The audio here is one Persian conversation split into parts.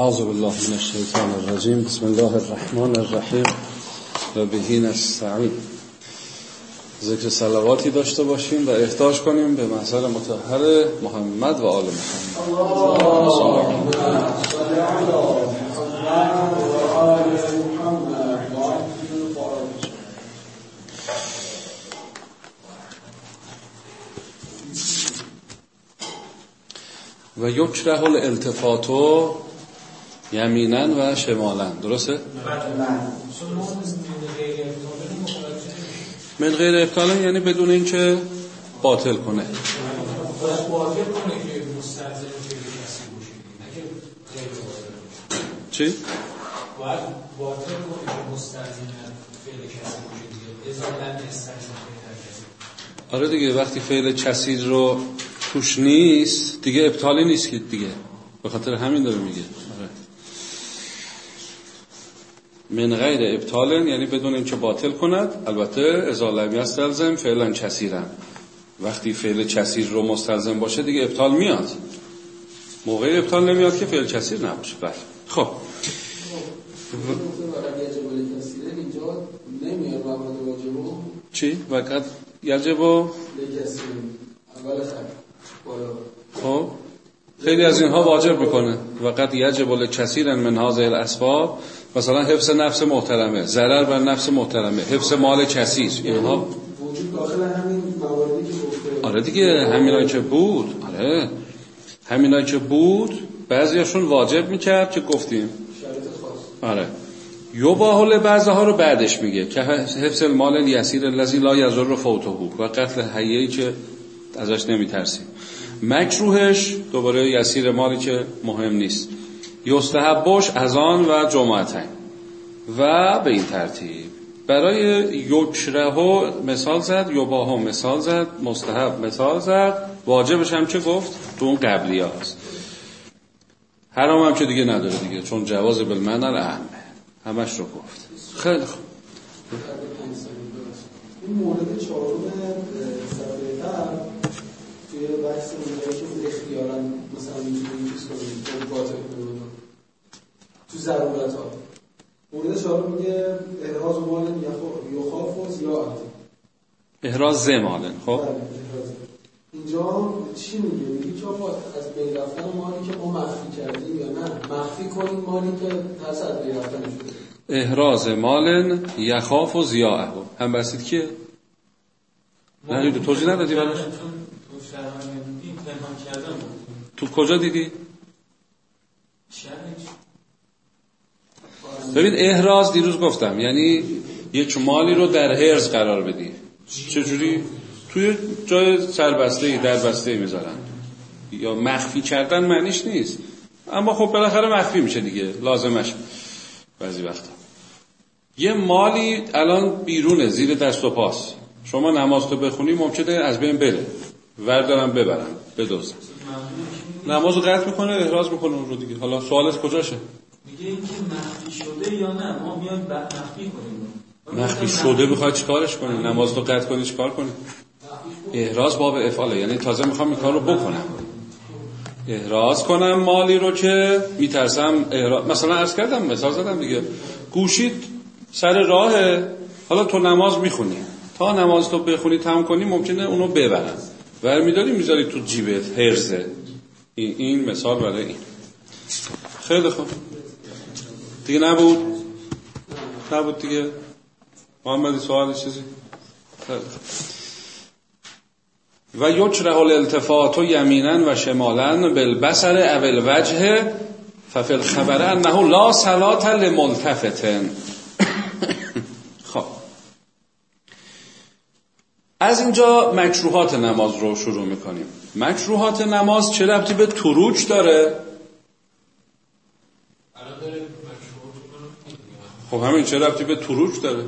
أعوذ بالله من الشیطان الرجیم بسم الله الرحمن الرحیم. و بهین نستعین. ذکر صلواتی داشته باشیم و احتاج کنیم به محضر متحر محمد و آل محمد. و یکره الالتفاتو یمینن و شمالن درسته؟ من غیر ابطالن یعنی بدون اینکه باطل کنه چی؟ کسی آره دیگه وقتی فعل چسیر رو توش نیست دیگه ابطالی نیست که دیگه به خاطر همین داره میگه آره. من غیر ابطال یعنی بدون اینکه باطل کند. البته ازا لم یستلزم فعلا چسیرن. وقتی فعل چسیر رو مستلزم باشه دیگه ابطال میاد. موقع ابطال نمیاد که فعل چسیر نباشه. بله. خب. چی؟ وقت؟ یجب و خب. خیلی از اینها واجب می‌کنه. وقت یجب کثیر من هذه الاسباب مثلا حفظ نفس محترمه ضرر بر نفس محترمه حفظ مال کثیر اینها. آره دیگه همینایی که بود. آره. همینایی که بود بعضیاشون واجب می‌کرد که گفتیم. آره. یوباهل بعضه ها رو بعدش میگه که حفظ المال یسیر الذی لا یضر فوته و قتل حیه‌ای که ازش نمیترسیم. مکروهش دوباره یسیر مالی که مهم نیست. یستحبش از آن و جمعتین و به این ترتیب برای یکره مثال زد یوباها مثال زد مستحب مثال زد. واجبش هم چه گفت؟ تو اون قبلی هست. حرام هم که دیگه نداره دیگه چون جواز بالمعنی اهمه. همش رو گفت. خیلی خوب. این مورد چهارم توی بحث اونجایی که بود اختیارا مثلا می‌تونیم چیز کنیم. تو باطل کنیم تو ضرورت ها مورد چهارم میگه احراز مال یخاف و زیاد. احراز زمالن خب؟ بله، اینجا چی میگه؟ میگه که از بین رفتن مالی که ما مخفی کردیم یا نه؟ مخفی کنیم مالی که ترس از بین رفتن شده. احراز مال یخاف و زیاه هم بسید که؟ نه. توضیح ندادی براش؟ تو کجا دیدی؟ ببین احراز دیروز گفتم. یعنی یک مالی رو در هرز قرار بدی. چجوری؟ توی جای سربسته ای در بسته ای می‌ذارن. یا مخفی کردن معنیش نیست. اما خب بالاخره مخفی میشه دیگه. لازمش بعضی وقتا. یه مالی الان بیرونه زیر دست و پاس. شما نماز تو بخونی ممکنه از بین بره. وردارم ببرم. بدوزن نماز رو قطع می‌کنه احراز می‌کنه اون رو دیگه. حالا سوالت کجاشه؟ میگه اینکه مخفی شده یا نه؟ ما میایم مخفی کنیم. مخفی شده بخواد چیکارش کنی؟ نماز رو قطع کنی چیکار کنی؟ احراز باب افعاله. یعنی تازه می‌خوام این کار رو بکنم. احراز کنم مالی رو که میترسم احراز مثلا عرض کردم مثال زدم دیگه. گوشید سر راه حالا تو نماز می‌خونی. تا نماز تو بخونی تمام کنی ممکنه اونو ببرن. میداری می‌ذاری تو جیبت هرزه این, این مثال برای این. خیلی خوب. دیگه نبود؟ نبود دیگه. محمدی سوال چیزی؟ و یکره الالتفات و یمینن و شمالن بالبصر او وجه ففی الخبر انه لا صلات لملتفتن خب از اینجا مکروهات نماز رو شروع می‌کنیم. مکروهات نماز چه ربطی به تروج داره؟ خب همین چه ربطی به تروج داره؟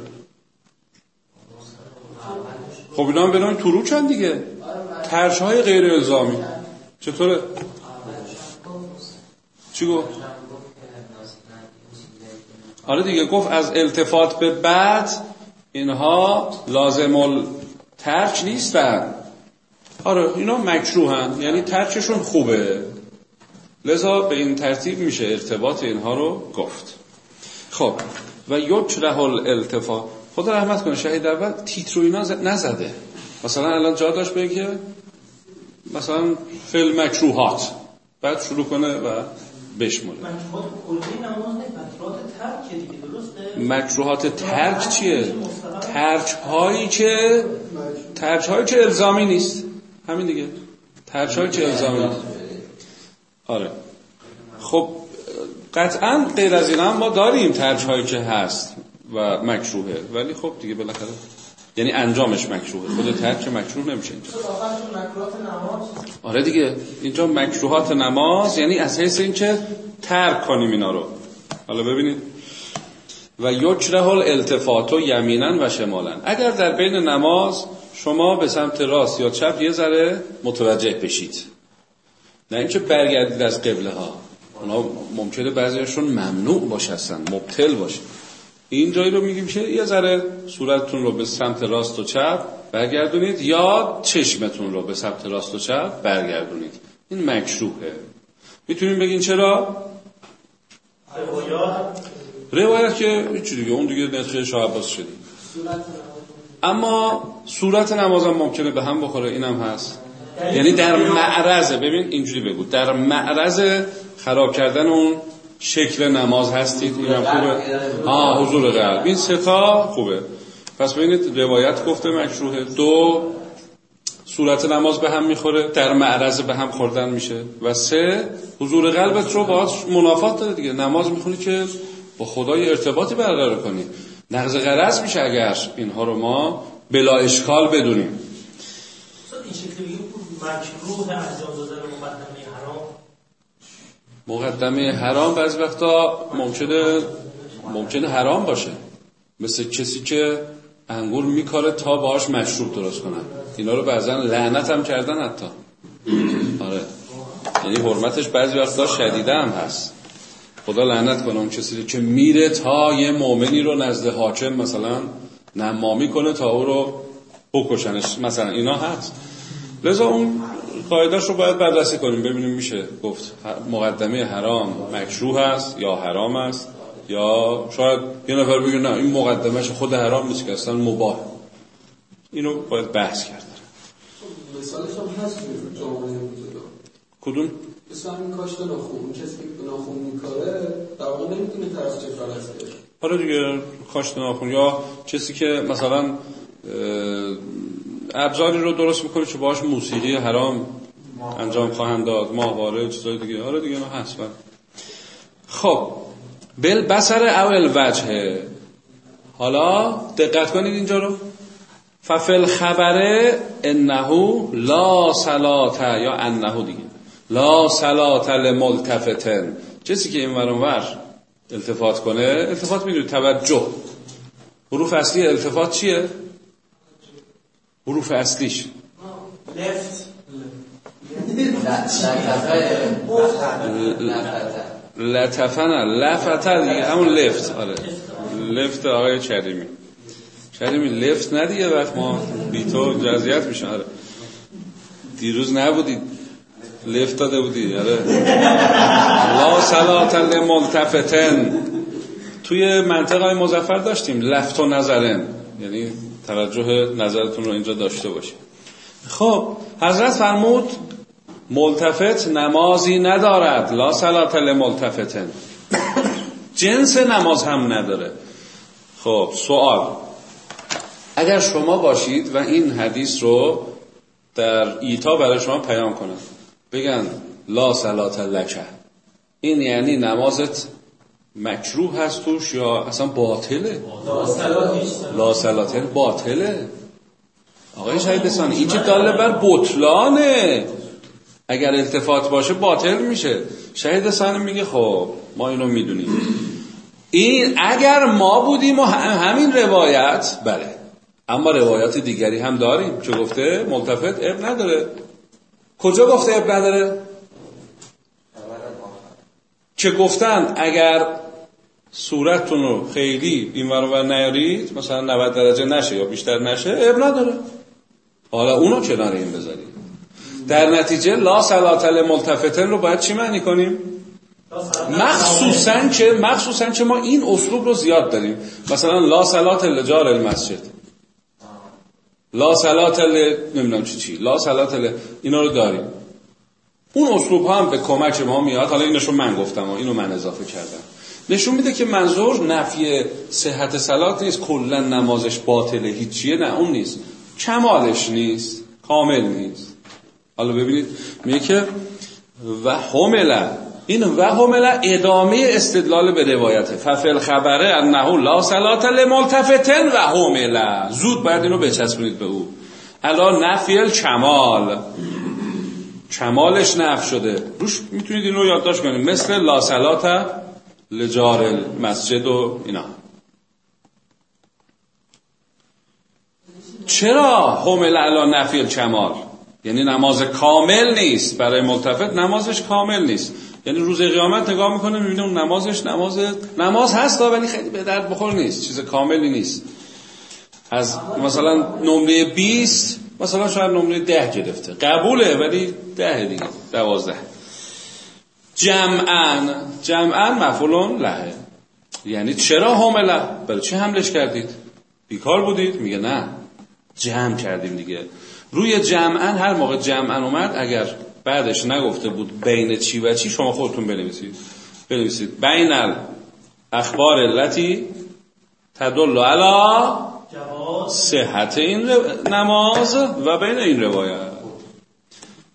خب اینا هم به تروج هم دیگه. ترش های غیر الزامی. چطوره؟ چی گفت؟ آره دیگه گفت از التفات به بعد اینها لازم ترک نیستن. آره اینا مکروهن. یعنی ترکشون خوبه. لذا به این ترتیب میشه ارتباط اینها رو گفت. خب و یجره الالتفا. خدا رحمت کنه شهید اول تیتر اینا نزده. مثلا الان جا داشت بگه که مثلا فیلم مکروهات. بعد شروع کنه و بشمونه مکروهات ترک چیه؟ ترک هایی که ترک هایی که الزامی نیست؟ همین دیگه. ترک هایی که الزامی نیست؟ آره. خب قطعا غیر از این هم ما داریم ترک هایی که هست و مکروهه. ولی خب دیگه بالاخره یعنی انجامش مکروهه. خود ترک مکروه نمیشه اینجا. آره دیگه. اینجا مکروهات نماز یعنی از حیث اینکه ترک کنیم اینا رو. حالا ببینید. و یکره التفات و یمینن و شمالن اگر در بین نماز شما به سمت راست یا چپ یه ذره متوجه بشید. نه اینکه برگردید از قبله ها اونا ممکنه بعضیشون ممنوع باشه مبتل باشه. این جایی رو میگیم که یه ذره صورتتون رو به سمت راست و چپ برگردونید یا چشمتون رو به سمت راست و چپ برگردونید. این مکشوهه می‌تونیم بگین چرا؟ روایت روایت که هیچی دیگه اون دیگه نسخه شاه عباس شدیم. اما صورت نمازم ممکنه به هم بخوره اینم هست. یعنی در معرضه. ببین اینجوری بگو. در معرض خراب کردن اون شکل نماز هستید. اینم خوبه. آه حضور قلب این ستا خوبه. پس ببینید روایت گفته مکروهه دو صورت نماز به هم می‌خوره در معرض به هم خوردن میشه. و سه حضور قلبت رو باید منافات داره دیگه. نماز می‌خونی که با خدای ارتباطی برقرار کنی. نقض قرض میشه اگر اینها رو ما بلا اشکال بدونیم. این مکروه انجام دادن مقدمه حرام؟ مقدمه حرام بعض وقتا ممکنه ممکنه حرام باشه. مثل کسی که انگور میکاره تا باهاش مشروب درست کنن. اینا رو بعضا لعنت هم کردن حتی. آره. یعنی حرمتش بعضی وقتا شدیده هم هست. خدا لعنت کنه اون کسی که میره تا یه مؤمنی رو نزد حاکم مثلا نمامی کنه تا او رو بکشنش. مثلا اینا هست. لذا اون قاعدش رو باید بررسی کنیم ببینیم میشه گفت مقدمه حرام مکروه است یا حرام است یا شاید یه نفر بگه نه این مقدمهش خود حرام نیست که اصلا مباه اینو باید بحث کرد. مثالش هم هست کدوم؟ کاشت ناخون اون کسی که ناخون میکاره در واقع نمی‌تونه طرف چفران هستش حالا دیگه کاشت ناخون یا کسی که مثلا ابزاری رو درست می‌کنه که باهاش موسیقی حرام انجام خواهند داد ماهواره چیزای دیگه. آره دیگه هست. بله. خب. بل بسر اول وجه حالا دقت کنید اینجا رو. ففل خبره انهو لا صلات یا انهو دیگه. لا صلات لملتفتن. کسی که این ور التفات کنه التفات می‌دونید توجه. حروف اصلی التفات چیه؟ حروف اصلیش. لفت لطفه نه دیگه همون لفت. آره. لفت آقای کریمی کریمی لفت ندیگه وقت ما بی تو جزیت میشن. آره. دیروز نبودید لفت داده بودی آره لا صلات لملتفتن توی منطقه های مزفر داشتیم لفت و نظرن یعنی توجه نظرتون رو اینجا داشته باشیم خب حضرت فرمود ملتفت نمازی ندارد لا صلات لملتفتن جنس نماز هم نداره خب سوال اگر شما باشید و این حدیث رو در ایتا برای شما پیام کنن بگن لا صلات لکه این یعنی نمازت مکروه هست توش یا اصلا باطله؟ لا صلات یعنی باطله. آقای شهید ثانی این چه داله بر بطلانه. اگر التفات باشه باطل میشه. شهید ثانی میگه خب ما اینو می‌دونیم. این اگر ما بودیم و همین روایت بله. اما روایات دیگری هم داریم. چه گفته؟ ملتفت اب نداره. کجا گفته اب نداره؟ که گفتن اگر صورتتون رو خیلی این ور نیارید مثلا 90 درجه نشه یا بیشتر نشه اب نداره. حالا اونو کنار این بذارید. در نتیجه لا صلات ملتفتن رو باید چی معنی کنیم؟ مخصوصا که مخصوصا که ما این اسلوب رو زیاد داریم. مثلا لا صلات لجار المسجد. لا صلات ل نمی‌دونم چی چی. لا صلات اینا رو داریم. اون اسلوب ها هم به کمک ما میاد. حالا اینشو من گفتم و اینو من اضافه کردم. نشون میده که منظور نفی صحت سلات نیست. کلا نمازش باطله هیچیه. نه اون نیست. کمالش نیست. کامل نیست. حالا ببینید. میگه که و همله این و ادامه استدلال به روایته. ففل خبره انه لا صلات لملتفتن و زود باید اینو بچسبونید به او. الان نفی الکمال. کمالش نف شده. روش می‌تونید این رو یادداشت کنید. مثل لا صلات لجار مسجد و اینا. چرا همل علا نفی کمال یعنی نماز کامل نیست. برای ملتفت نمازش کامل نیست. یعنی روز قیامت نگاه می‌کنه می‌بینه اون نمازش نماز نماز هست ولی خیلی به درد بخور نیست چیز کاملی نیست. از مثلا نمره 20 مثلا شاید نمره 10 گرفته. قبوله ولی ده دیگه دوازده. جمعن جمعن مفعولون لهه یعنی چرا حامله؟ برای چه حملش کردید؟ بیکار بودید؟ میگه نه. جمع کردیم دیگه. روی جمعن هر موقع جمعن اومد اگر بعدش نگفته بود بین چی و چی شما خودتون بنویسید. بنویسید. بین اخبار التي تدل علی صحت این نماز و بین این روایت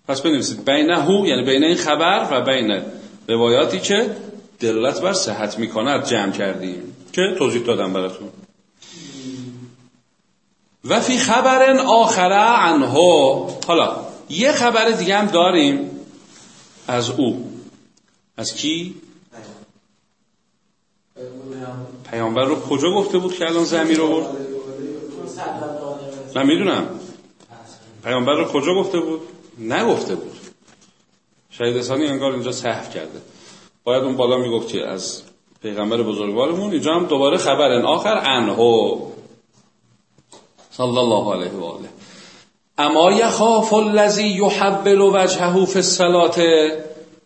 پس بنویسید. بین هو یعنی بین این خبر و بین روایاتی که دلالت بر صحت می‌کند جمع کردیم. که توضیح دادم براتون. و فی خبر آخره عنه. حالا یه خبر دیگه هم داریم از او. از کی؟ پیامبر رو کجا گفته بود که الان زمین رو برد؟ من می‌دونم. پیامبر رو کجا گفته بود؟ نگفته بود. شهید ثانی انگار اینجا صحف کرده. باید اون بالا می‌گفت که از پیغمبر بزرگوارمون اینجا هم دوباره خبر آخر انهو. صلی الله علیه و آله. اما یخاف الذی یحول وجهه فی الصلاه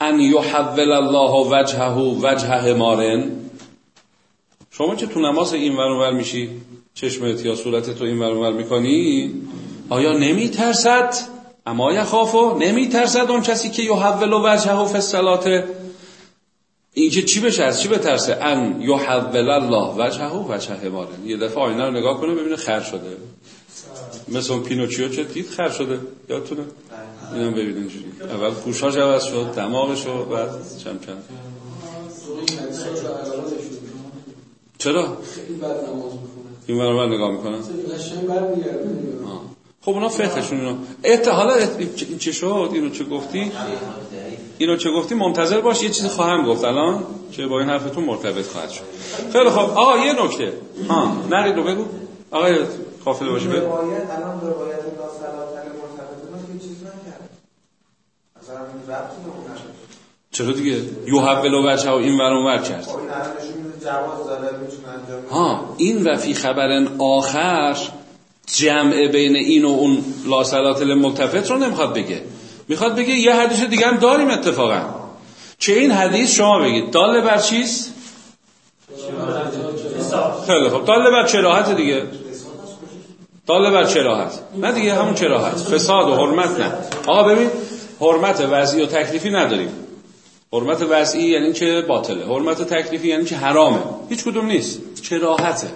ان یحول الله وجهه وجه حمارن شما که تو نماز این ور میشی چشمت یا صورتت تو این ور می‌کنی آیا نمی ترسد اما یخافو نمی ترسد اون کسی که یحول وجهه فی الصلاه این که چی بشه؟ از چی بترسه؟ ان یحول الله وجهه وجه حمارن یه دفعه آینه رو نگاه کنه ببینه خر شده. مثل اون پینوچیو چه دید خر شده. یادتونه؟ اینم ببینید اینجوری. اول پوشاش عوض شد دماغش رو بعد چم چم چرا؟ این برای من نگاه می‌کنن خب اونا فقهشون اینو ات حالا این چه شد؟ اینو چه گفتی؟ اینو چه گفتی؟ منتظر باش یه چیزی خواهم گفت. الان که با این حرفتون مرتبط خواهد شد. خیلی خب. آقا یه نکته. ها نقید رو بگو. آقای قافله باشی بگو روایت الان روایت لا صلات مرتبط که چیز نکرد. مثلا این ربطی به اون چرا دیگه؟ یوحول و وجه این ور اونور کرد. خب. ها این و فی خبر آخر جمع بین این و اون لا صلات الملتفت رو نمی‌خواد بگه. می‌خواد بگه یه حدیث دیگه هم داریم اتفاقا. چه این حدیث شما بگید. داله بر چیست؟ خیلی خب داله بر چراحت دیگه. داله بر چراحت. نه دیگه همون چراحت. فساد و حرمت نه. آقا ببین حرمت وضعی و تکلیفی نداریم. حرمت وضعی یعنی که باطله. حرمت تکلیفی یعنی که حرامه. هیچ کدوم نیست. چراحته.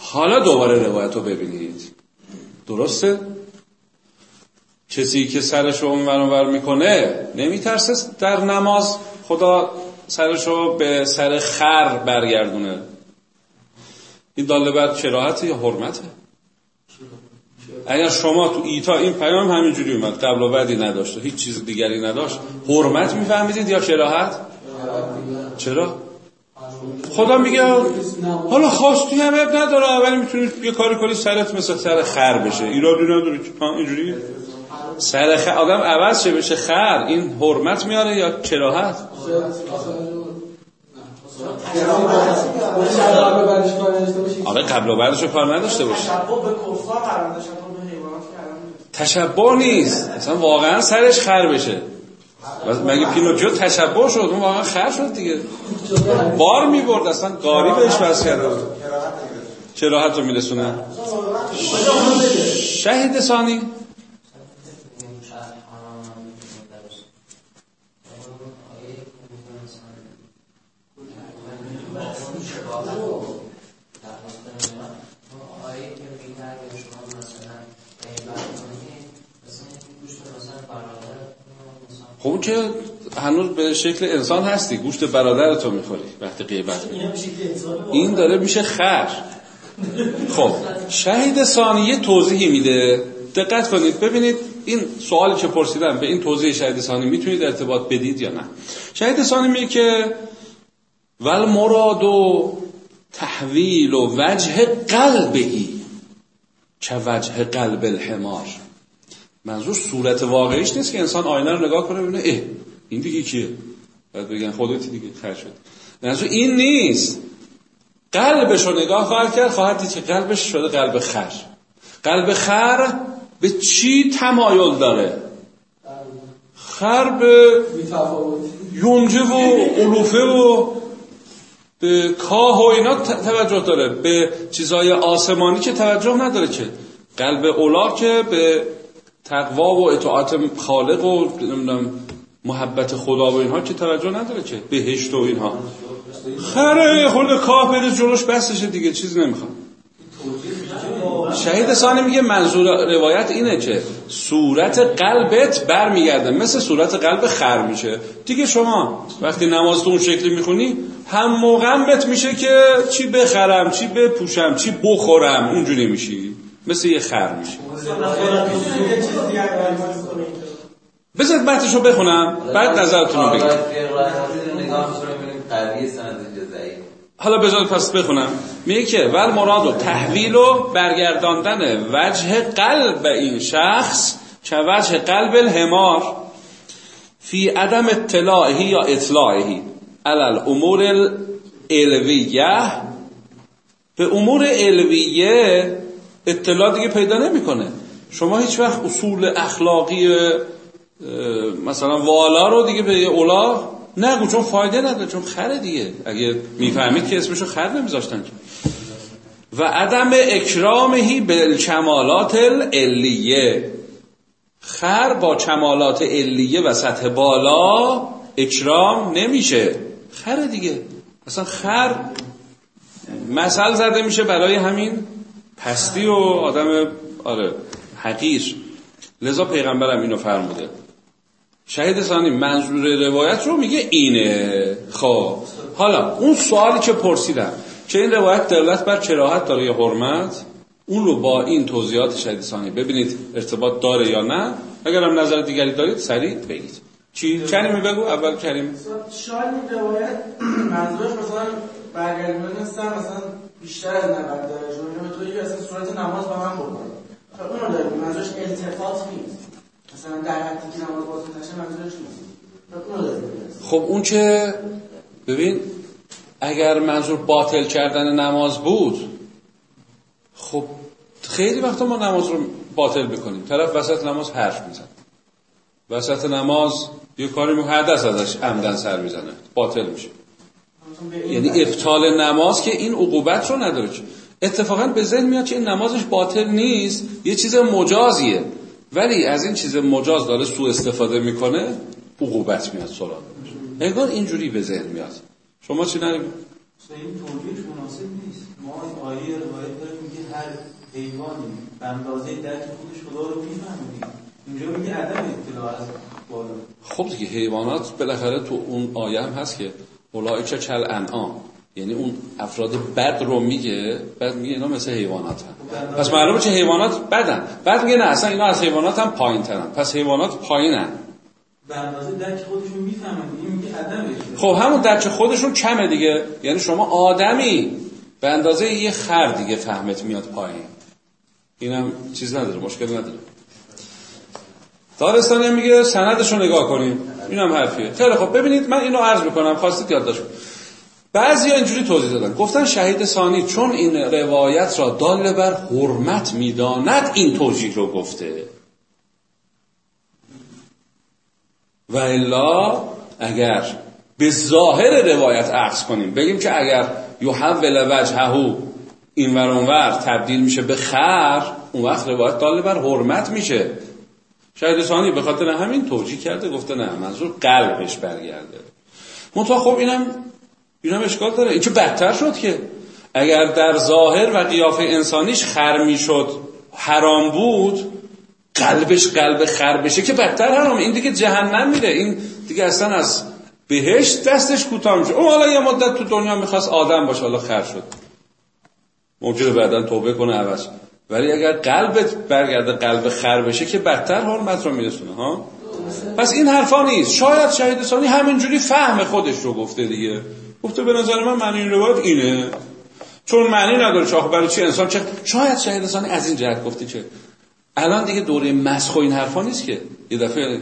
حالا دوباره روایت رو ببینید. درسته؟ کسی که سرش رو اونور می‌کنه نمیترسه در نماز خدا سرش رو به سر خر برگردونه. این داله بر چراحت یا حرمته؟ اگر شما تو ایتا این پیام همینجوری اومد قبل و بعدی نداشت هیچ چیز دیگری نداشت حرمت میفهمیدید یا کراهت چرا؟ خدا میگه حالا خواستی هم اب نداره ولی می‌تونی یه کاری کنی سرت مثل سر خر بشه. ایرادی نداره اینجوری؟ سر خر آدم عوض شه بشه خر. این حرمت میاره یا کراهت قبل و بعدش کار نداشته باشه تشبه نیست. اصلا واقعا سرش خر بشه. مگه پینوکیو تشبه شد؟ اون واقعا خر شد دیگه. بار می‌برد اصلا گاری بهش بس کرده بود چه راحت رو میرسونه. شهید ثانی. خب که هنوز به شکل انسان هستی گوشت برادر تو می‌خوری. وقتی غیبت این داره میشه خر. خب شهید ثانیه توضیحی میده. دقت کنید ببینید این سوالی که پرسیدم به این توضیح شهید ثانی می‌تونید ارتباط بدید یا نه؟ شهید ثانی میگه که ول مراد و تحویل و وجه قلبهی چه وجه قلب الحمار؟ منظور صورت واقعیش نیست که انسان آینه رو نگاه کنه ببینه اه این دیگه کیه؟ بعد بگن خودتی دیگه خر شد. منظور این نیست. قلبش رو نگاه خواهد کرد خواهد دید که قلبش شده قلب خر. قلب خر به چی تمایل داره؟ خر به یونجه و علوفه و به کاه و اینا توجه داره. به چیزهای آسمانی که توجه نداره که. قلب اولا که به تقوا و اطاعت خالق و محبت خدا و اینها که توجه نداره که بهشت و اینها. خره خود بده جلوش بستشه دیگه چیز نمی‌خواد. شهید ثانی میگه منظور روایت اینه که صورت قلبت برمیگرده. مثل صورت قلب خر میشه. دیگه شما وقتی نماز تو اون شکلی می‌خونی هم موقع بت میشه که چی بخرم چی بپوشم چی بخورم اونجوری میشی. مثل یه خر میشی بذارید بحثشو بخونم بعد نظرتون رو بگید حالا بذارید پس بخونم. میگه که ول مراد و تحویل و برگرداندن وجه قلب این شخص که وجه قلب الهمار فی عدم اطلاعهی یا اطلاعهی علال امور الالویه به امور علویه اطلاع دیگه پیدا نمی‌کنه. شما هیچ وقت اصول اخلاقی مثلا والا رو دیگه به اولا نگو چون فایده نداره چون خره دیگه. اگه می‌فهمید که اسمشو خر نمیذاشتن و عدم اکرامهی به کمالات العلیه خر با کمالات علیه و سطح بالا اکرام نمیشه. خره دیگه. اصلا خر مثل زده میشه برای همین پستی و آدم آره حقیر. لذا پیغمبرم اینو فرموده. شهید ثانی منظور روایت رو میگه اینه. خب حالا اون سوالی که پرسیدم چه این روایت دلت بر کراهت داره یا حرمت؟ اون رو با این توضیحات شهید ثانی ببینید ارتباط داره یا نه. اگر هم نظر دیگری دارید سریع بگید. چی؟ کریمی بگو اول کریم شاید روایت منظورش مثلا برگردوندن مثلا بیشتر از 90 درجه. اونجا به طوری اصلا صورت نماز با هم بکنه خب اونو داریم منظورش التفات نیست. مثلا در حدی که نماز باز نشه منظورش نیست. خب خب اون که ببین اگر منظور باطل کردن نماز بود خب خیلی وقتا ما نماز رو باطل بکنیم. طرف وسط نماز حرف میزن وسط نماز یه کاری محدث ازش عمدن سر می‌زنه. باطل میشه. یعنی ابطال نماز که این عقوبت رو نداره. اتفاقا به ذهن میاد که این نمازش باطل نیست یه چیز مجازیه. ولی از این چیز مجاز داره سوء استفاده می‌کنه عقوبت میاد سراغ انگار اینجوری به ذهن میاد. شما چی نریم؟ این توجیه مناسب نیست. ما آیه روایت داریم میگه هر حیوانی به اندازه درک خودش خدا رو اینجا میگه عدم اطلاع از بالا. خب دیگه حیوانات بالاخره تو اون آیه هم هست که اولایک کل انعام. یعنی اون افراد بد رو میگه بعد میگه اینا مثل حیوانات هم. پس معلومه چه حیوانات بدن. بعد میگه نه اصلا اینا از حیوانات هم پایین ترن پس حیوانات اندازه درک خودشون می‌فهمن. این میگه خب همون درک خودشون کمه دیگه. یعنی شما آدمی. به اندازه یه خر دیگه فهمت میاد پایین. اینم چیز نداره مشکل نداره. دارستانی میگه سندش رو نگاه کنید این هم حرفیه. خیلی خب ببینید من اینو عرض می‌کنم. خواستید یادداشت بعضی ها اینجوری توضیح دادن. گفتن شهید ثانی چون این روایت را دال بر حرمت می‌داند این توجیه رو گفته. و الا اگر به ظاهر روایت عکس کنیم بگیم که اگر یحول وجهه این ور تبدیل میشه به خر اون وقت روایت دال بر حرمت میشه. شاید ثانی به خاطر همین توجیه کرده گفته نه منظور قلبش برگرده. منتها خب اینم اینم اشکال داره. این چه بدتر شد که اگر در ظاهر و قیافه انسانیش خر می‌شد حرام بود قلبش قلب خر بشه که بدتر حرام. این دیگه جهنم میره. این دیگه اصلا از بهشت دستش کوتاه میشه. اون حالا یه مدت تو دنیا می‌خواست آدم باشه حالا خر شد. ممکنه بعدا توبه کنه عوض. ولی اگر قلبت برگرده قلب خر بشه که بدتر حرمت رو میرسونه ها؟ پس این حرفا نیست. شاید شهید ثانی همینجوری فهم خودش رو گفته دیگه. گفته به نظر من معنی این روایت اینه. چون معنی نداره شاخ برای چی انسان چه شاید شهید ثانی از این جهت گفته چه الان دیگه دوره مسخ و این حرفا نیست که. یه دفعه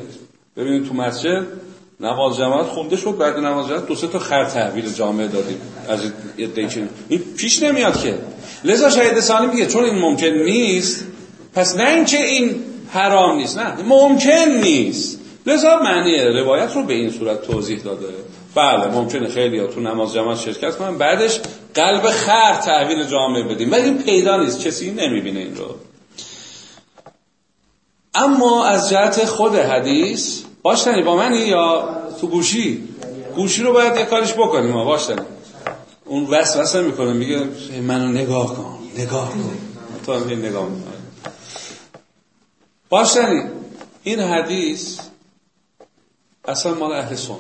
ببینید تو مسجد نماز جماعت خونده شد بعد نماز جماعت دو سه تا خر تحویل جامعه دادیم از این پیش نمیاد که. لذا شهید ثانی میگه چون این ممکن نیست پس نه اینکه این حرام نیست نه. ممکن نیست. لذا معنی روایت رو به این صورت توضیح داده. بله ممکنه خیلی ها تو نماز جماعت شرکت کنن. بعدش قلب خر تحویل جامعه بدیم. ولی این پیدا نیست. کسی نمی‌بینه این رو. اما از جهت خود حدیث باشتنی با منی یا تو گوشی؟ گوشی رو باید یه کارش بکنیم باشتنی. اون وسوسه می‌کنه میگه منو نگاه کن نگاه کن. تو هم نگاه می‌کنه باشتنی این حدیث اصلا مال اهل سنت.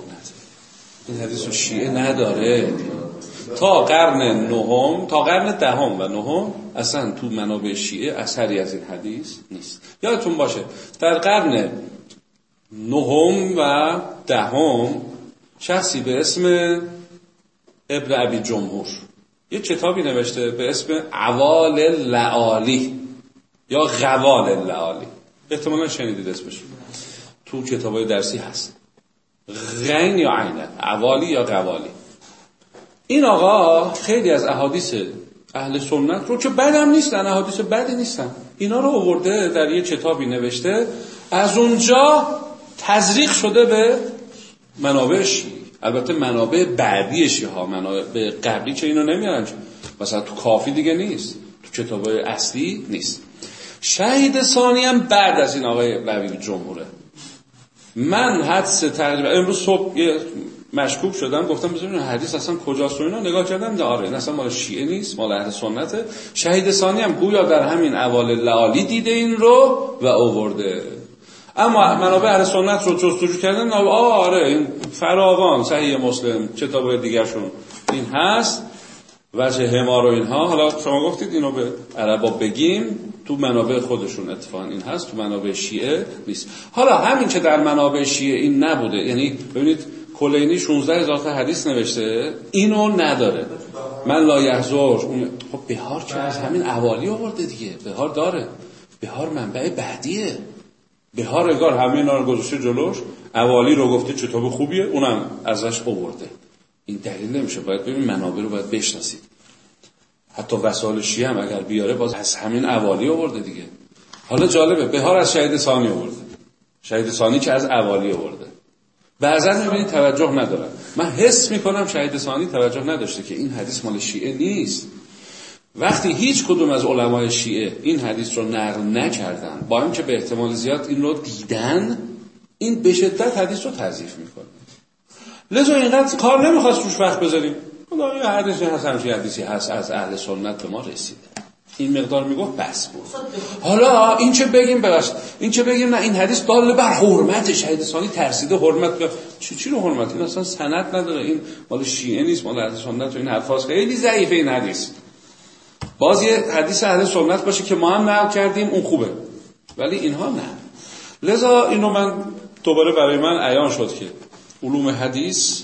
این حدیث رو شیعه نداره. تا قرن نهم تا قرن دهم و نهم اصلا تو منابع شیعه اثری از این حدیث نیست. یادتون باشه در قرن نهم و دهم شخصی به اسم ابن عبی جمهور. یه کتابی نوشته به اسم عوال لعالی یا غوال لعالی. احتمالا شنیدید اسمش. تو کتابای درسی هست. غین یا عینه عوالی یا قوالی این آقا خیلی از احادیث اهل سنت رو که بدم نیستن احادیث بدی نیستن. اینا رو آورده در یه کتابی نوشته. از اونجا تزریق شده به منابع البته منابع بعدی ها منابع قبلی چه اینو نمیارن. مثلا تو کافی دیگه نیست. تو کتابای اصلی نیست. شهید ثانی هم بعد از این آقای ووی جمهوره. من حدس تقریبا امروز صبح یه مشکوک شدم. گفتم بذارین حدیث اصلا کجاست و اینا. نگاه کردم نه آره اصلا مال شیعه نیست مال اهل سنته. شهید ثانی هم گویا در همین اول لعالی دیده این رو و اوورده اما منابع اهل سنت رو جستجو کردن آره این فراوان صحیح مسلم کتابای دیگرشون. این هست وجه همار و اینها. حالا شما گفتید اینو به عربا بگیم تو منابع خودشون اتفاقا این هست تو منابع شیعه نیست. حالا همین که در منابع شیعه این نبوده یعنی ببینید کلینی 16 هزار تا حدیث نوشته اینو نداره. من لا یحضر خب بهار که از همین اوالی آورده دیگه بهار داره. بهار منبع بعدیه. بهار اگار همه اینا رو گذاشته جلوش اوالی رو گفته کتاب خوبیه اونم ازش آورده. این دلیل نمیشه باید ببین منابع رو باید بشناسید حتی وسال شیعه هم اگر بیاره باز از همین اوالی آورده دیگه. حالا جالبه بهار از شهید ثانی آورده. شهید ثانی که از اوالی آورده. بعضا می‌بینید توجه ندارن. من حس می‌کنم شهید ثانی توجه نداشته که این حدیث مال شیعه نیست. وقتی هیچ کدوم از علمای شیعه این حدیث رو نقل نکردن با اینکه به احتمال زیاد این رو دیدن این به شدت حدیث رو تضعیف می‌کنه. لذا اینقدر کار نمی‌خواست روش وقت بذاریم. خدا یه حدیثی هست همچین حدیثی هست از اهل سنت به ما رسیده. این مقدار می‌گفت بس بود. حالا این چه بگیم؟ ببخش. این چه بگیم؟ نه این حدیث دال بر حرمت شهید ثانی ترسیده حرمت چی چی رو حرمت؟ این اصلا سند نداره. این مال شیعه نیست مال اهل سنت و این حرفاست. خیلی ضعیفه این حدیث. باز یه حدیث اهل سنت باشه که ما هم نقل کردیم اون خوبه. ولی اینها نه. لذا اینو من دوباره برای من عیان شد که علوم حدیث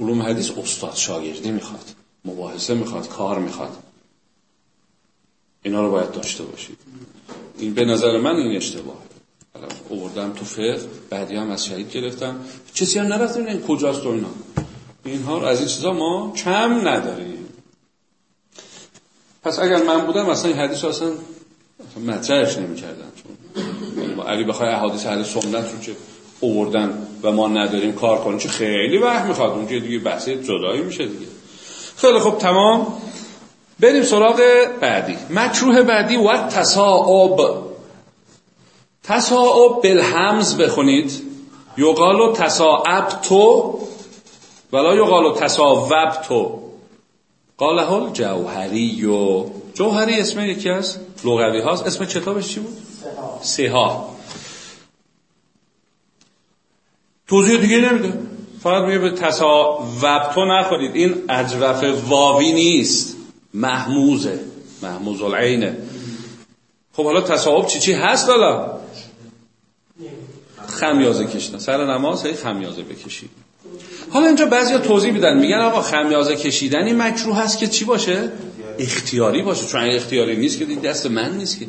علوم حدیث استاد شاگردی می‌خواد مباحثه می‌خواد کار می‌خواد. اینا رو باید داشته باشید. این به نظر من این اشتباه اووردم تو فقه بعدی هم از شهید گرفتم. چیزی هم نرفتیم این کجاست و اینا. اینها از این چیزا ما کم نداریم. پس اگر من بودم اصلا این حدیث اصلا مطرحش نمی کردن چون علی بخوای احادیث اهل سنت رو که اووردن و ما نداریم کار کنیم چه خیلی وقت می‌خواد. اون که دیگه بحث جدایی میشه دیگه. خیلی خب تمام. بریم سراغ بعدی. مکروه بعدی و تصاعب. تصاعب بالهمز بخونید. یقالو تصاعب تو ولا یقالو تصاوب تو قاله هل جوهری و جوهری اسم یکی از لغوی هاست. اسم کتابش چی بود؟ سیها. توضیح دیگه نمیده فقط میگه به تصاوب تو نخورید. این اجوف واوی نیست. محموزه. محموز العینه خب حالا تصاوب چی چی هست حالا؟ خمیازه کشیدن. سر نماز هی خمیازه بکشید. حالا اینجا بعضی توضیح میدن میگن آقا خمیازه کشیدنی مکروه هست که چی باشه؟ اختیاری باشه چون اختیاری نیست که دست من نیست که.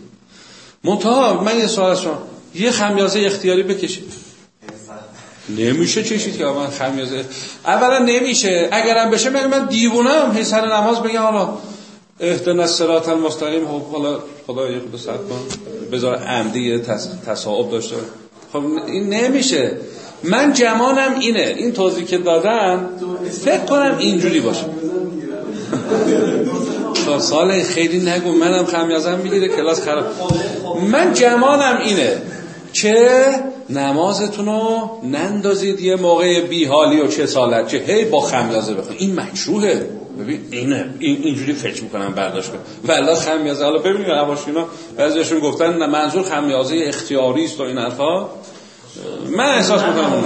منتها من یه سوال از شما. یه خمیازه اختیاری بکشید. نمیشه چشید که من خمیازه. اولا نمیشه. اگرم بشه من من دیوونم. هی سر نماز بگم حالا اهدنا الصراط المستقیم. خب حالا خدا یه خود صد کن بذار عمدی تصاحب داشته خب این نمیشه. من جمانم اینه. این توضیح که دادم فکر کنم اینجوری باشه. تا سال خیلی نگو منم خمیازم می‌گیره کلاس خراب. من جمانم اینه که نمازتون رو نندازید یه موقع بیحالی و چه سالت چه هی با خمیازه بخون. این مکروهه. ببین اینه. این اینجوری فکر می‌کنم برداشت کنم. والله خمیازه حالا ببینید هواشینا بعضیشون گفتن منظور خمیازه اختیاری است و این حرفا. من احساس می‌کنم اون.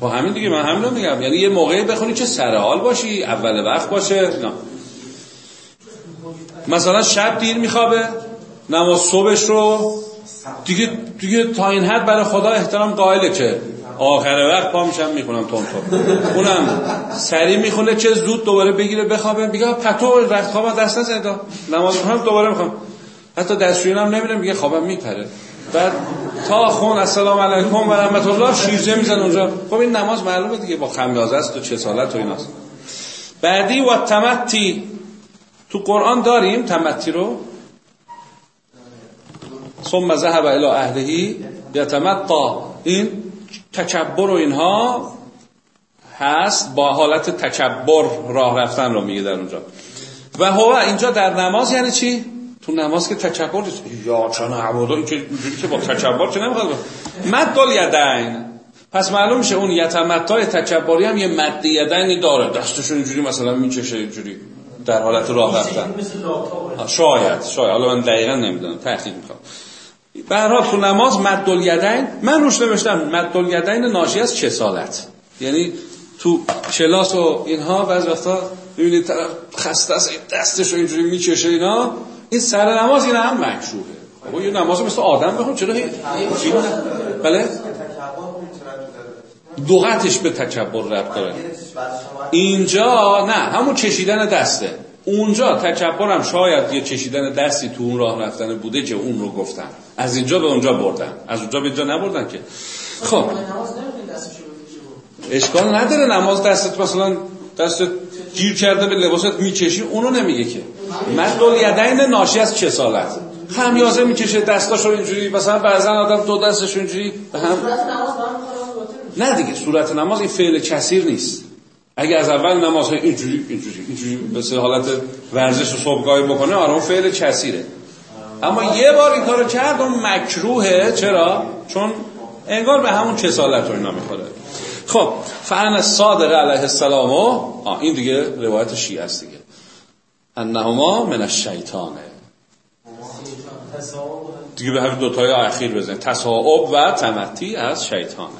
با همین دیگه من همین رو میگم. یعنی یه موقعی بخونی چه سرحال باشی اول وقت باشه. نه. مثلا شب دیر میخوابه نماز صبحش رو دیگه دیگه تا این حد برای خدا احترام قائله که آخر وقت پا میشم می‌خونم تون تون اونم سری می‌خونه چه زود دوباره بگیره بخوابه. میگه پتو رخت خوابم دست نزنید نماز هم دوباره می‌خوام. حتی دستشویی هم نمیرم میگه خوابم میپره. بعد تا خون السلام علیکم و رحمت الله شیرجه میزن اونجا. خب این نماز معلومه دیگه با خمیازه است و چه سالت و ایناست. بعدی و تمتی تو قرآن داریم تمتی رو. ثم ذهب الى اهلهی یتمطا. این تکبر و اینها هست با حالت تکبر راه رفتن رو میگه در اونجا. و هو اینجا در نماز یعنی چی؟ تو نماز که تکبر یا چون عبادا این اینجوری که با تکبر چه نمی‌خواد مد یدین. پس معلوم میشه اون یتمتای تکبری هم یه مد یدینی داره. دستشون اینجوری مثلا میچشه اینجوری در حالت راه رفتن. شاید شاید. حالا من دقیقا نمی‌دونم. تحقیق می‌خوام. به هر حال تو نماز مد الیدین من روش نوشتم مد الیدین ناشی از چه سالت؟ یعنی تو کلاس و اینها بعضی وقتا ببینید طرف خسته است دستش رو اینجوری میچشه اینا. این سر نماز این هم مکروهه خب یه نماز مثل آدم بخون چرا بله؟ دوغتش به تکبر رب داره. اینجا نه همون چشیدن دسته. اونجا تکبرم شاید یه چشیدن دستی تو اون راه رفتن بوده که اون رو گفتن. از اینجا به اونجا بردن. از اونجا به اینجا نبردن که. خب. اشکال نداره نماز دستت مثلا دستت گیر کرده به لباست می‌کشی اونو نمیگه که. مدل یدین ناشی از چه سالت؟ خمیازه می‌کشه دستاشو اینجوری مثلا بعضا آدم دو دستش اینجوری به هم نه دیگه صورت نماز این فعل کثیر نیست. اگه از اول نماز اینجوری اینجوری اینجوری مثل حالت ورزش و صبحگاهی بکنه آره اون فعل کثیره. اما یه بار این کارو کرد اون مکروهه. چرا؟ چون انگار به همون کسالت رو اینا می‌خوره. خب فعن صادق علیه السلام و این دیگه روایت شیعه است دیگه. انهما من الشیطانه دیگه به همین دوتای اخیر بزنید تصاعب و تمتی از شیطانه.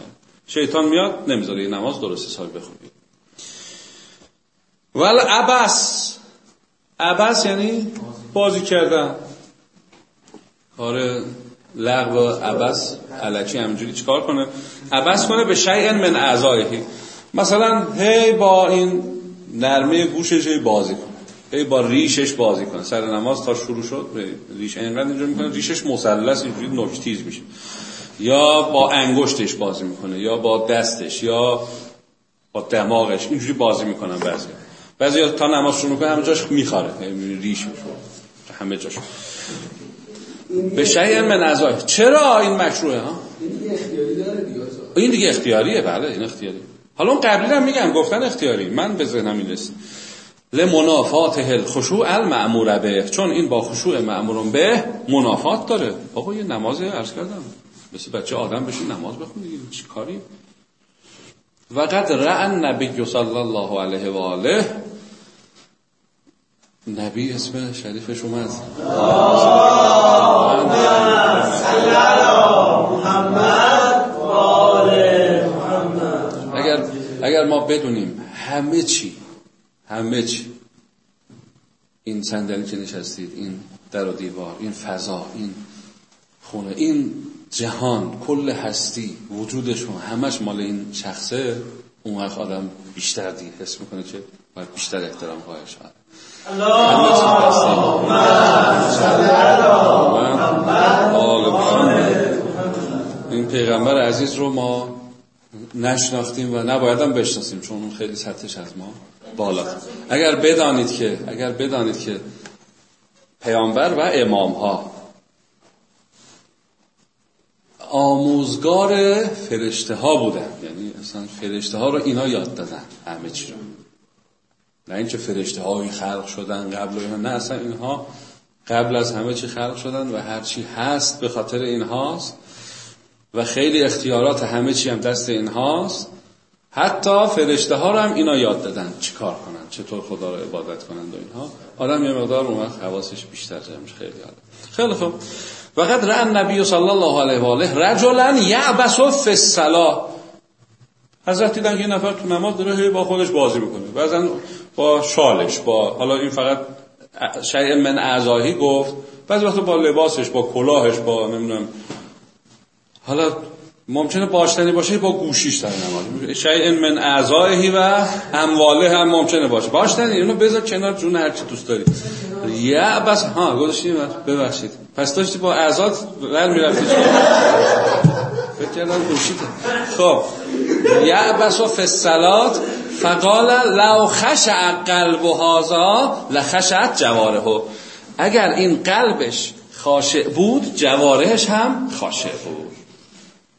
شیطان میاد نمی‌ذاره این نماز درست حسابی بخونید ول عبس. عبس یعنی بازی کردن. کار لغو عبس علکی همجوری چیکار کنه؟ عبس کنه به شیء من اعضایه. مثلا هی با این نرمه گوشش بازی کنه. هی با ریشش بازی کنه. سر نماز تا شروع شد ریش اینقدر اینجا می‌کنه ریشش مثلث اینجوری نکتیز میشه. یا با انگشتش بازی می‌کنه یا با دستش یا با دماغش اینجوری بازی می‌کنن بعضی. بعضی تا نماز شروع کنه همه جاش میخاره. ریش میشه. همه جاش. به شیء من اعضای چرا این مشروعه ها؟ این دیگه اختیاری داره دیگه این دیگه اختیاریه بله این اختیاری. حالا اون قبلی هم میگم گفتن اختیاری. من به ذهنم می‌رسید لمنافات الخشوع المأمور به. چون این با خشوع معمور به منافات داره. آقا یه نماز عرض کردم. مثل بچه آدم بشین نماز بخونی چی کاری؟ و قد رعن نبی صلی الله علیه و آله نبی اسم شریفش اومد. اگر اگر ما بدونیم همه چی همه چی این صندلی که نشستید این در و دیوار این فضا این خونه این جهان کل هستی وجودشون همش مال این شخصه اون وقت آدم بیشتر دی حس می‌کنه که باید بیشتر احترام قائل این پیغمبر عزیز رو ما نشناختیم و نبایدم بشناسیم چون اون خیلی سطحش از ما بالا. اگر بدانید که اگر بدانید که پیامبر و امام ها آموزگار فرشته ها بودن یعنی اصلا فرشته ها رو اینا یاد دادن همه چی رو. نه اینکه فرشته هایی خلق شدن قبل اینا نه اصلا اینها قبل از همه چی خلق شدن و هر چی هست به خاطر اینهاست و خیلی اختیارات همه چی هم دست اینهاست. حتی فرشته ها رو هم اینا یاد دادن چیکار کنن چطور خدا رو عبادت کنند و اینها. آدم یه مقدار اون وقت حواسش بیشتر جمعش خیلی حاله خیلی خوب. وقت رأى نبی صلی الله علیه و آله رجلا یعبس فی الصلاه حضرت دیدن که این نفر تو نماز داره با خودش بازی می‌کنه. بعضا با شالش با حالا این فقط شیء من اعضایی گفت بعضی وقت با لباسش با کلاهش با نمی‌دونم. حالا ممکنه باشتنی باشه با گوشیش در نماز شیء من اعضایه و امواله هم ممکنه باشه. باشتنی اینو بذار کنار جون هر چی دوست داری. یا بس ها گذاشتیم ببخشید. پس داشتی با اعضات ور می‌رفتی فکر کردم گوشیت. خب. یا بس و فسلات فقال لو خشع قلب هازا لخشعت جواره اگر این قلبش خاشع بود جوارهش هم خاشع بود.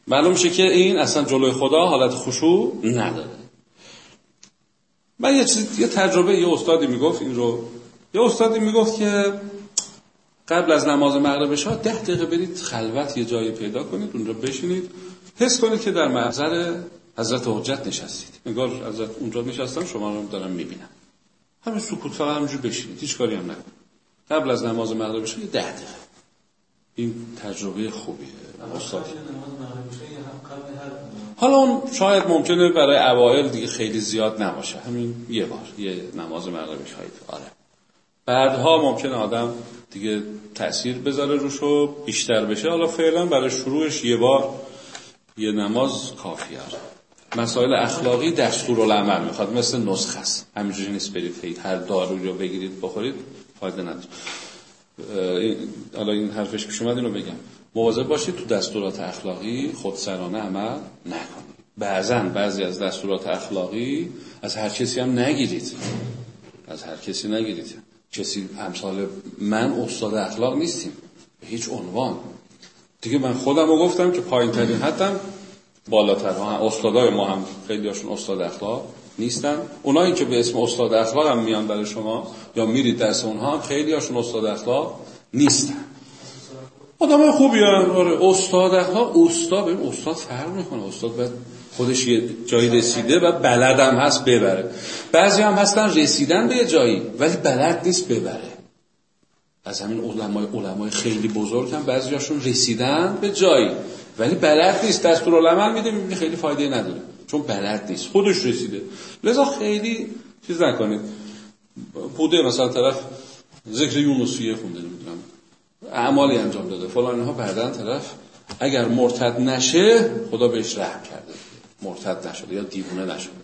معلوم شه که این اصلا جلوی خدا حالت خشوع نداره. من یه چیز یه تجربه یه استادی می‌گفت این رو. یه استادی می‌گفت که قبل از نماز مغرب شاه ده دقیقه برید خلوت یه جایی پیدا کنید اونجا بشینید. حس کنید که در محضر حضرت حجت نشستید. نگار حضرت اونجا نشستم شما رو دارم می‌بینم. همین سکوت فقط همینجور بشینید هیچ کاری هم نکنید. قبل از نماز مغرب شاه یه ده دقیقه. این تجربه خوبیه. استاد. حالا اون شاید ممکنه برای اوائل دیگه خیلی زیاد نباشه. همین یه بار یه نماز مغربی شاید آره. بعدها ممکنه آدم دیگه تاثیر بذاره روش و بیشتر بشه. حالا فعلا برای شروعش یه بار یه نماز کافیه مسائل اخلاقی دستور العمل می‌خواد مثل نسخه است. همینجوری نیست برید هر داروی رو بگیرید بخورید فایده نداره. حالا این حرفش پیش اومد اینو بگم. مواظب باشید تو دستورات اخلاقی خودسرانه عمل نکنید. بعضا بعضی از دستورات اخلاقی از هر کسی هم نگیرید. از هر کسی نگیرید. کسی امثال من استاد اخلاق نیستیم. به هیچ عنوان. دیگه من خودم رو گفتم که پایین ترین حدم بالاتر. ها استادای ما هم خیلی هاشون استاد اخلاق نیستن. اونایی که به اسم استاد اخلاق هم میان برای شما یا میرید درس اونها هم خیلی هاشون استاد اخلاق نیستن. آدم خوبی هم آره استاد اخلاق استاد ببین استاد فرق می‌کنه. استاد باید خودش یه جایی رسیده و بلدم هست ببره. بعضی هم هستن رسیدن به یه جایی ولی بلد نیست ببره. از همین علمای علمای خیلی بزرگ هم بعضیاشون رسیدن به جایی. ولی بلد نیست دستور العمل میده می‌بینی خیلی فایده نداره. چون بلد نیست خودش رسیده. لذا خیلی چیز نکنید. بوده مثلا طرف ذکر یونسیه خونده نمی‌دونم. اعمالی انجام داده. فلان اینها بعدا طرف اگر مرتد نشه خدا بهش رحم کرده. مرتد نشده یا دیوونه نشده.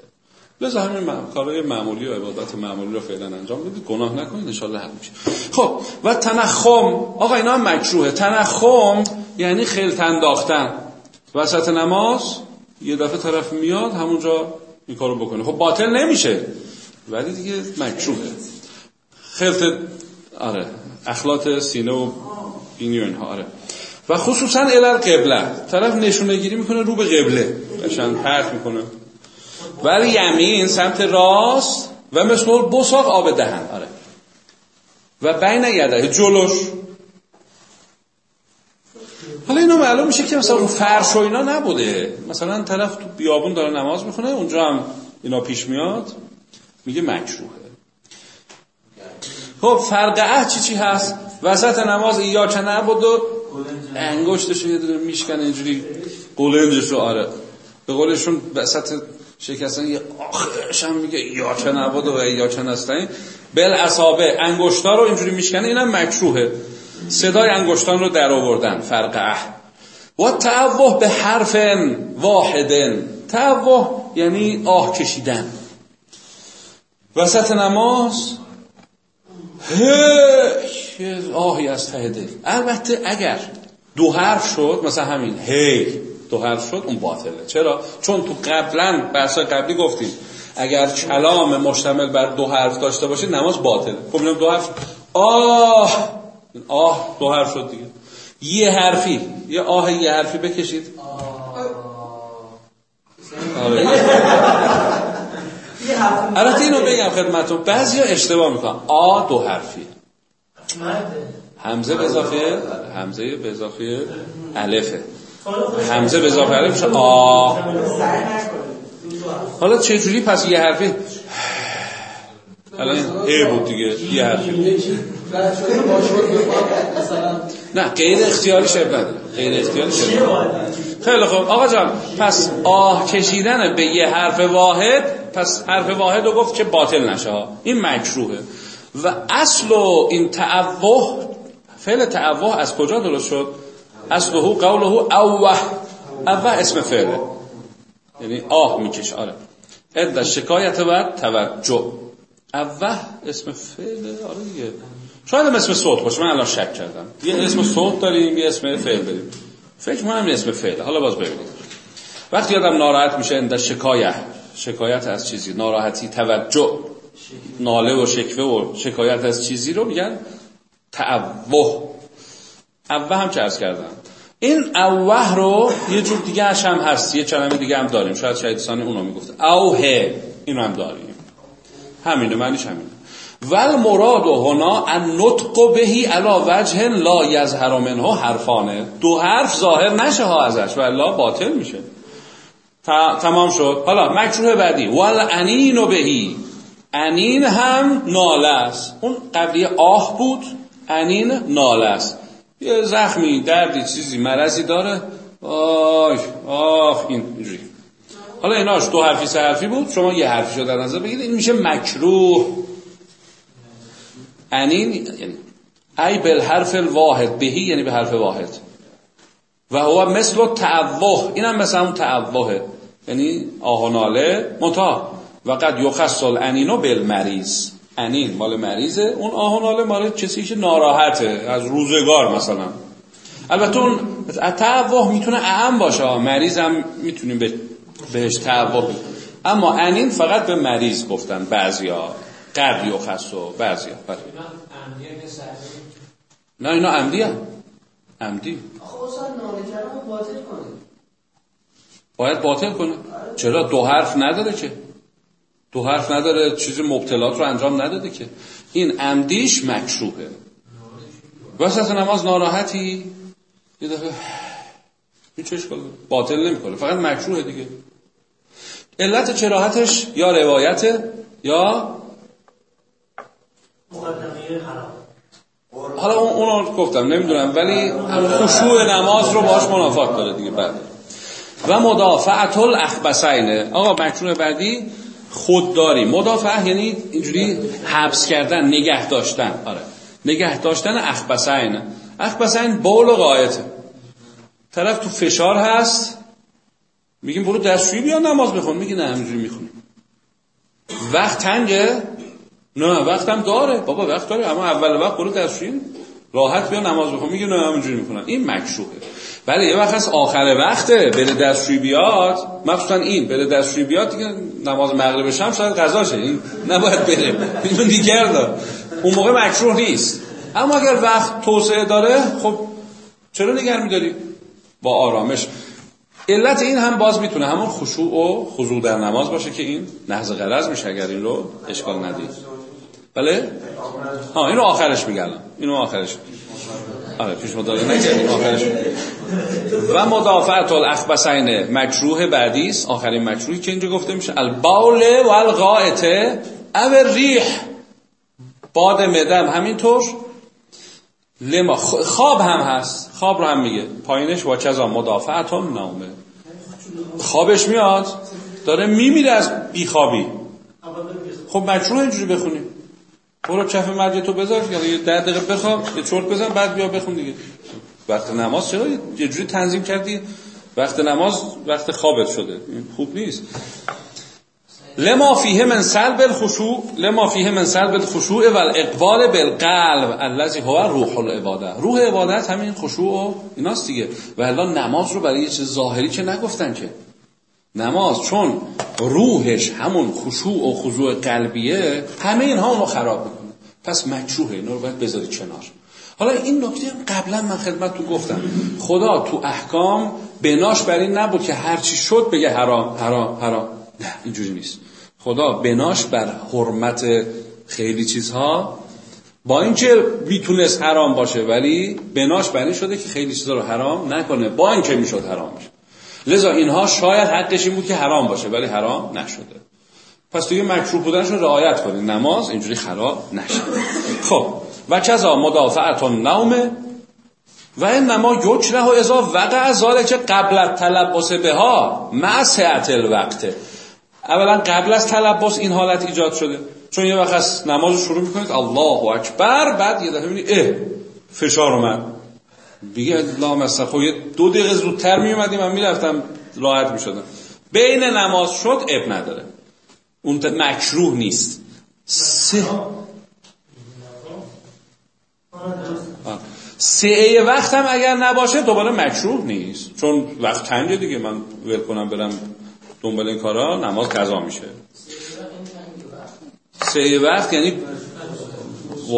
لذا همین کارهای معمولی و عبادت معمولی رو فعلا انجام بدید. گناه نکنید ان حل میشه. خب و تنخم. آقا اینا هم مکروهه. تنخم یعنی خلط انداختن وسط نماز یه دفعه طرف میاد همونجا این کارو بکنه. خب باطل نمیشه. ولی دیگه مکروهه. خلط آره اخلاط سینه و بینی و اینها آره. و خصوصا الال قبله طرف نشونه گیری می‌کنه رو به قبله. قشنگ پرت می‌کنه. ولی یمین سمت راست و مثل بساق آب دهن. آره. و بین یده جلوش. حالا اینو معلوم میشه که مثلا اون فرش و اینا نبوده. مثلا طرف تو بیابون داره نماز می‌خونه اونجا هم اینا پیش میاد. میگه مکروهه خب فرق چی چی هست؟ وسط نماز یا چه نبود و انگشتش یه دونه میشکنه اینجوری. قلنجش رو آره. به قولشون وسط شکستن یه آخرش هم میگه یا چه نبود و یا چه نستن بل اصابه انگشتا رو اینجوری میشکنه اینم مکروهه. صدای انگشتان رو در آوردن فرقه و تعوه به حرف واحدن. تعوه یعنی آه کشیدن. وسط نماز آهی از ته دل. البته اگر دو حرف شد مثلا همین هی. دو حرف شد اون باطله. چرا؟ چون تو قبلا بحث قبلی گفتیم اگر کلام مشتمل بر دو حرف داشته باشه نماز باطله خب دو حرف. آه! آه دو حرف شد دیگه. یه حرفی یه آه یه حرفی بکشید. آره البته اینو بگم خدمتون بعضی اشتباه می‌کنن. آ دو حرفی همزه به اضافه همزه به اضافه الفه. همزه به اضافه الف میشه آ حالا چه جوری؟ پس یه حرفی. الان ای بود دیگه یه حرفی. نه غیر اختیاری شب غیر اختیاری شب خیلی خوب. آقا جان پس آه کشیدن به یه حرف واحد پس حرف واحد رو گفت که باطل نشه. این مکروهه. و اصل و این تعوه فعل تعوه از کجا درست شد؟ اصله قوله اوه. اوه اسم فعله. یعنی آه می‌کشه. آره. اد شکایت و توجه. اوه اسم فعله. آره دیگه. شاید هم اسم صوت باشه. من الان شک کردم. یه اسم صوت داریم یه اسم فعل داریم. فکر کنم اسم فعله. حالا باز ببینید وقتی آدم ناراحت میشه اند شکایت. شکایت از چیزی. ناراحتی توجه. ناله و شکوه و شکایت از چیزی رو میگن. تعوه. اوه هم چه کردم. این اوه رو یه جور دیگه هم هست. یه کلمه دیگه هم داریم. شاید شهیدسانی اونو می‌گفت اوه این هم داریم. همینه معنیش همینه. ول مراد و هنا ان نطق بهی علا وجه لا یظهر منه حرفانه. دو حرف ظاهر نشه ها ازش. و باطل میشه. تمام شد. حالا مکروه بعدی. ول انین بهی. انین هم ناله است. اون قبلی آه بود. انین ناله است. یه زخمی دردی چیزی مرضی داره. آه این اینجوری. حالا ایناش دو حرفی سه حرفی بود. شما یه حرفی شده نظر بگید این میشه مکروه. انین یعنی ای بالحرف الواحد. بهی یعنی به حرف واحد. و هو مثل تعوه. این هم مثل همون تعوهه یعنی آهناله متا و قد یخص الانینو بالمریض. انین مال مریضه. اون آهناله مال کسی که ناراحته. از روزگار مثلا. البته اون تعوه می‌تونه اهم باشه. مریض هم می‌تونیم به بهش تعوه اما انین فقط به مریض گفتن بعضیا قد یخص و بعضیا بله. نه اینا عمدی هم عمدی. باید باطل کنه. چرا؟ دو حرف نداره که. دو حرف نداره چیز مبتلات رو انجام نداده که. این عمدیش مکروهه. وسط نماز ناراحتی؟ یه دفعه هیچ باطل نمی‌کنه. فقط مکروهه دیگه. علت چراحتش یا روایته یا حالا اون رو گفتم نمی‌دونم ولی خشوع نماز رو باش منافات داره دیگه بعد و مدافعت الاخبسینه آقا مکروه بعدی؟ خودداری. مدافع یعنی اینجوری حبس کردن نگه داشتن. آره. نگه داشتن اخبسین. اخبسین بول و قایته طرف تو فشار هست. میگیم برو دستشویی بیا نماز بخون. میگه نه همینجوری می‌خونیم وقت تنگه؟ نه وقتم داره. بابا وقت داره. اما اول وقت برو دستشویی. راحت بیا نماز بخون. میگه نه همینجوری می‌کنن این مکشوهه بله یه وقت از آخر وقته بره دستشویی بیاد. مخصوصا این بره دستشویی بیاد دیگه نماز مغرب هم شاید قضا شه این نباید بره. اینو دیگر اون موقع مکروه نیست. اما اگر وقت توسعه داره خب چرا نگر میداری؟ با آرامش. علت این هم باز می‌تونه همون خشوع و خضوع در نماز باشه که این نهز قرض میشه اگر این رو اشکال ندید. بله؟ ها اینو آخرش میگم اینو آخرش. آره پیش مداره نگردیم آخرش. و مدافعت الاخبسین مکروه بعدی است. آخرین مکروهی که اینجا گفته میشه. البول و الغائطه او ریح باد مدم همینطور. لما خواب هم هست. خواب رو هم میگه. پایینش و چزا مدافعت نامه خوابش میاد. داره میمیره از بیخوابی. خب مکروه اینجوری بخونی برو کف مرجع تو بذار یه ده دقیقه بخواب یه چرت بزن بعد بیا بخون دیگه. وقت نماز چرا؟ یه جوری تنظیم کردی؟ وقت نماز وقت خوابت شده. خوب نیست. لما فیه من سلب الخشوع لما فیه من سلب الخشوع و الاقبال بالقلب الذي هو روح العباده. روح عبادت همین خشوع و ایناست دیگه. و الان نماز رو برای یه چیز ظاهری که نگفتن که. نماز چون روحش همون خشوع و خضوع قلبیه همه اینها اونو خراب می‌کنه. پس مکروهه اینو رو باید بذاری کنار. حالا این نکته قبلا من خدمت گفتم. خدا تو احکام بناش بر این نبود که هرچی شد بگه حرام حرام حرام. نه اینجوری نیست. خدا بناش بر حرمت خیلی چیزها. با اینکه می‌تونست حرام باشه ولی بناش بر این شده که خیلی چیزها رو حرام نکنه. با اینکه می‌شد حرام میشه لذا اینها شاید حقش این بود که حرام باشه ولی حرام نشده. پس توی مکروه بودنش رو رعایت کنید. نماز اینجوری خراب نشه. خب و کذا مدافعتون نومه و این نما یکره و ازا وقع که قبل تلبس به ها مع سعت الوقته اولا قبل از تلبس این حالت ایجاد شده. چون یه وقت از نماز شروع می‌کنید الله اکبر بعد یه دفعه می‌بینید اه فشار اومد. دیگه لام خب یه دو دقیقه زودتر میومدیم من می‌رفتم راحت می‌شدم. بین نماز شد اب نداره. اون مکروه نیست. سه سه وقت هم اگر نباشه دوباره مکروه نیست. چون وقت تنگه دیگه من ول کنم برم دنبال این کارا. نماز قضا میشه. سه وقت یعنی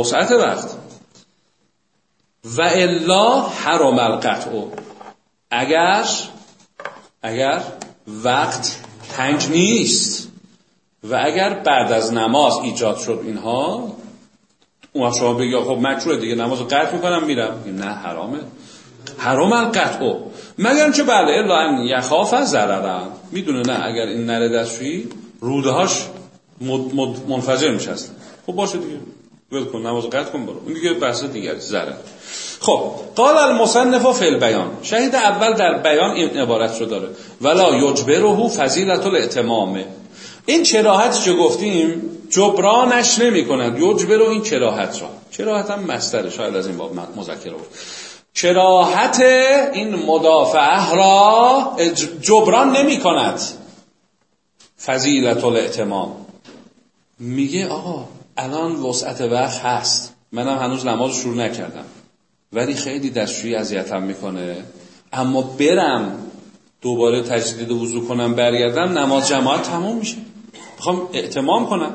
وسعت وقت. و الا حرام القطع. اگر اگر وقت تنگ نیست و اگر بعد از نماز ایجاد شد اینها اون شما بگی خب مکروه دیگه نماز رو قطع می‌کنم میرم. نه حرامه. حرام القطع. مگر چه بله الا ان یخاف ضررم می‌دونه نه اگر این نره دستشویی روده هاش منفجر میشه خب باشه دیگه. ول کن نماز قطع کن برو. اون دیگه بحث دیگه ضرر. خب قال المصنف فی البیان. شهید اول در بیان این عبارت رو داره. ولا یجبره فضیلت الاتمامه این چراحت که گفتیم؟ جبرانش نمی کند یجبر این چراحت را. چراحت هم مستره شاید از این باب مذکره بود. چراحت این مدافعه را جبران نمی کند فضیلت الاتمام میگه آقا الان وسعت وقت هست. منم هنوز نماز شروع نکردم. ولی خیلی دستشویی اذیتم می‌کنه. اما برم دوباره تجدید وضو کنم برگردم نماز جماعت تموم میشه. می‌خوام اعتمام کنم.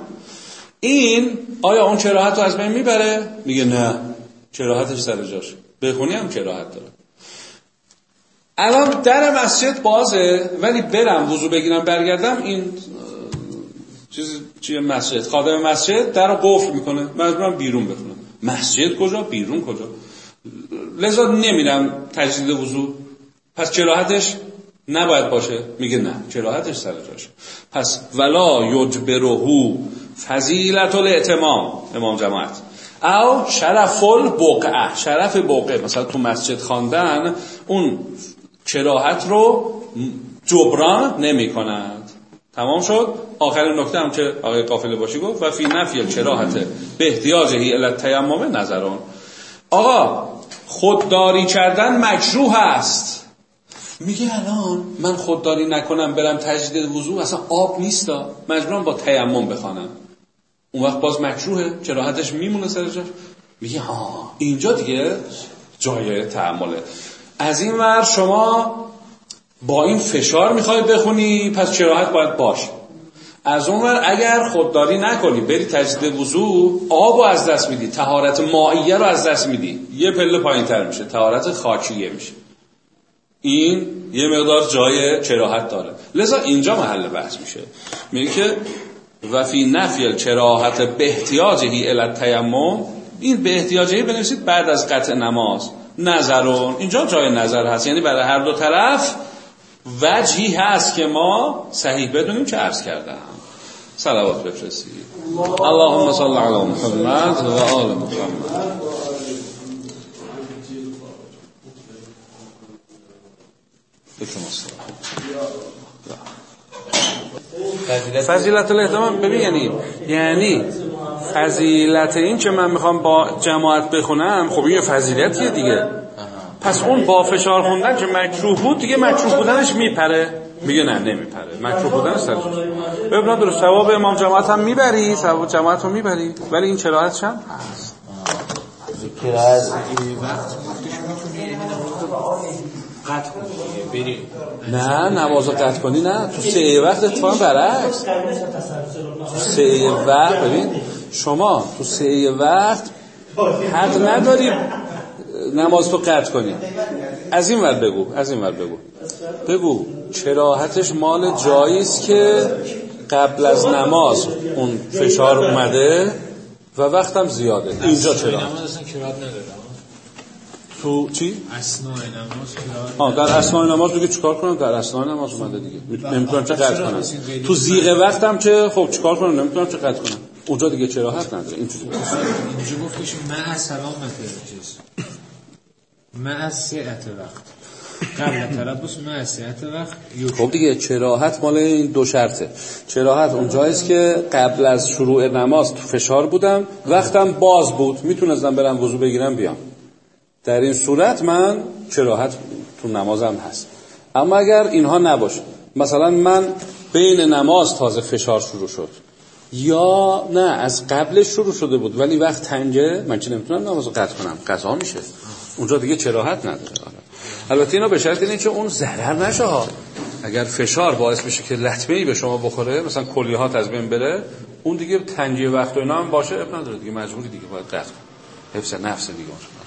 این آیا اون چراحت رو از بین می‌بره؟ میگه نه. چراحتش سر جاش. بخونی هم چراحت داره. الان در مسجد بازه ولی برم وضو بگیرم برگردم این چیز چیه مسجد. خادم مسجد در قفل می‌کنه. مجبورم بیرون بخونم. مسجد کجا؟ بیرون کجا؟ لذا نمیرم تجدید وضو پس چراحتش نباید باشه. میگه نه چراحتش سر جاشه پس ولا یجبرهو فضیلت الاعتمام امام جماعت. او شرف البقعه شرف بقعه مثلا تو مسجد خواندن اون چراحت رو جبران نمی کند تمام شد. آخرین نکته هم که آقای قافله باشی گفت و فی نفی چراحت به احتیاجهی الى تیمم نظران. آقا خودداری کردن مکروه است. میگه الان من خودداری نکنم برم تجدید وضوع اصلا آب نیستا. مجبورم با تیمم بخوانم. اون وقت باز مکروهه چراحتش میمونه سر جاش؟ میگه ها اینجا دیگه جای تعمله از این ور شما با این فشار می‌خواید بخونی پس چراحت باید باشه. از اونور اگر خودداری نکنی بری تجدید وضوع آب رو از دست میدی تهارت مائیه رو از دست میدی یه پله پایین تر میشه تهارت خاکیه میشه. این یه مقدار جای چراحت داره. لذا اینجا محل بحث میشه. میگه که و فی نفی الچراحت به احتیاجهی الی تیمم این به احتیاجهی بنویسید بعد از قطع نماز. نظرون. اینجا جای نظر هست. یعنی برای هر دو طرف وجهی هست که ما صحیح بدونیم چه عرض کردم صلوات بفرستید. اللهم صل علی محمد و آل محمد. فضیلت الاحتمام ببین یعنی یعنی فضیلت این که من می‌خوام با جماعت بخونم خب این یه فضیلتیه دیگه. پس اون با فشار خوندن که مکروه بود دیگه مکروه بودنش میپره. میگه نه نمیپره. مکروه بودن سرش ببین درست ثواب امام جماعت هم می‌بری ثواب جماعت رو می‌بری ولی این چراحتش هم هست؟ نه نماز قطع کنی نه. تو سه وقت اتفاقا برعکس. تو سه وقت ببین شما تو سه وقت حق نداری نماز تو قطع کنی. از این ور بگو از این ور بگو. بگو چراحتش مال جایی است که قبل از نماز اون فشار اومده و وقتم زیاده. اینجا چرا؟ تو چی؟ اسنای نماز در اسنای نماز دیگه چیکار کنم؟ در اسنای نماز اومده دیگه. نمی‌تونم چه قطع کنم. تو زیغ وقتم چه خب چیکار کنم؟ نمی‌تونم چه قطع کنم. اونجا دیگه چراحت نداره. اینجوری. اینجا گفتش مع سلامت چیز مع وقت. قبل تلبس مع سعت وقت خب دیگه چراحت مال این دو شرطه. چراحت اونجاییست که قبل از شروع نماز تو فشار بودم وقتم باز بود. می‌تونستم برم وضو بگیرم بیام. در این صورت من چراحت تو نمازم هست. اما اگر اینها نباشه مثلا من بین نماز تازه فشار شروع شد یا نه از قبلش شروع شده بود ولی وقت تنگه من چه نمی‌تونم نماز قطع کنم؟ قضا میشه. اونجا دیگه چراحت نداره. البته اینا به شرط اینه که اون ضرر نشه ها. اگر فشار باعث بشه که لطمه ای به شما بخوره مثلا کلیهات از بین بره اون دیگه تنگی وقت و اینا هم باشه اب نداره دیگه مجبوری دیگه باید قطع حفظ نفس دیگه.